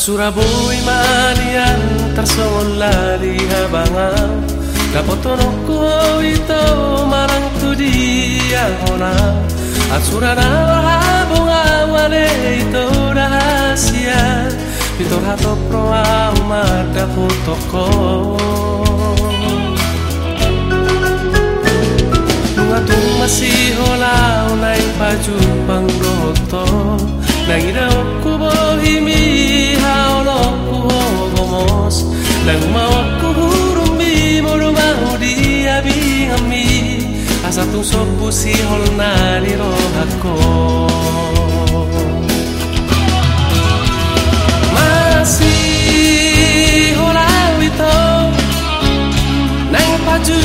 At suraboy manian tersongon lali habangau Dapotono ko ito marang dia hona At surana habong awane ito rahasia. Pitor hato pro dapotoko Nungatung di abi ami Asa nani rohako. Masih holau ito Nang paju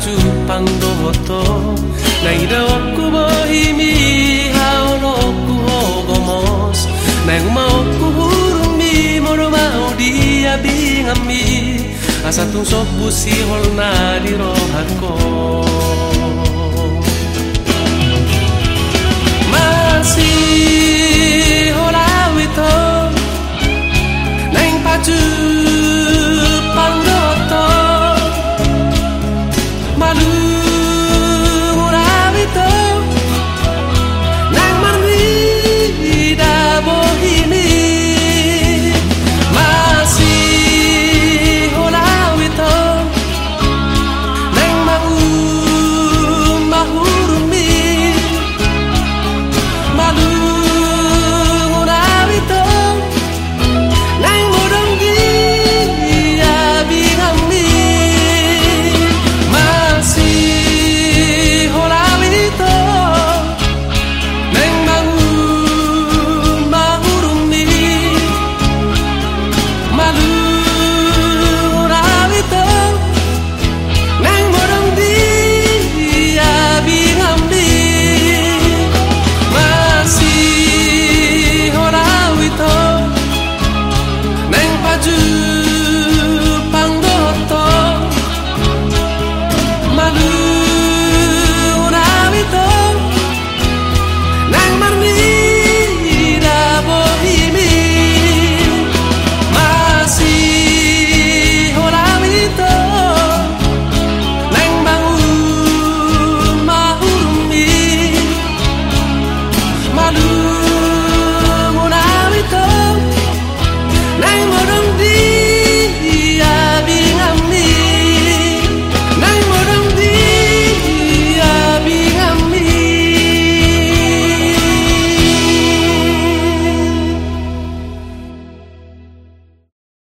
주방도 또 나이라 없고 뭐 보힘이 하올 없고 호고모스 뭐. 나구마 없고 후름미 모르마 우리야 빙함미 아사통 속부시 홀나리로 하고 Duygularım bir